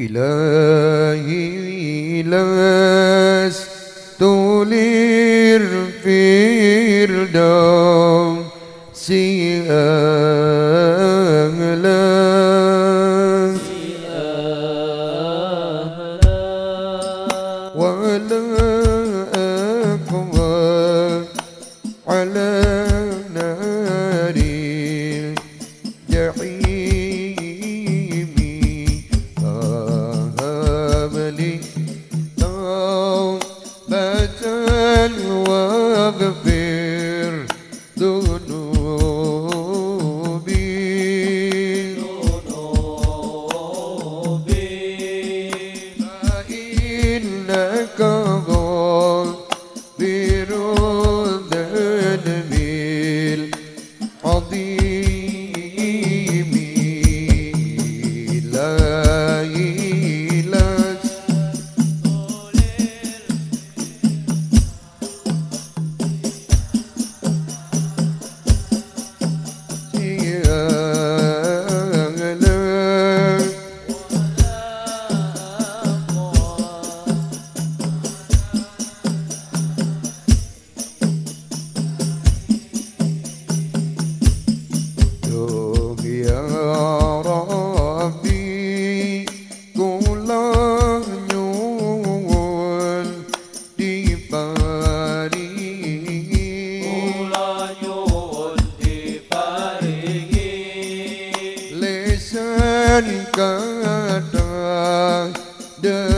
إلهي لست للفردوس أهلا ولا أقوى على Kata Dengan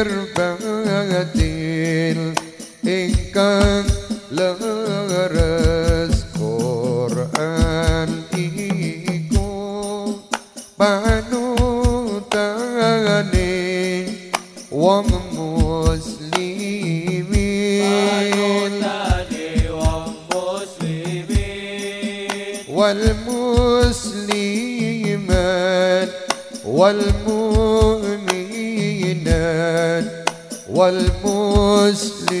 lahir batin ingkang leres Quran iku panutane wong muslimin والمسلمات والمؤمنات والمسلمين.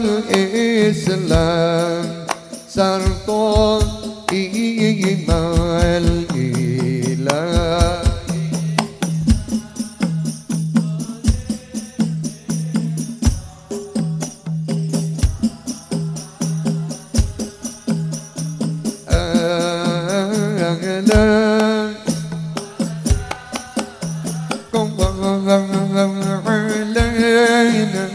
Islam Sarto imal ilah أهلا كم علينا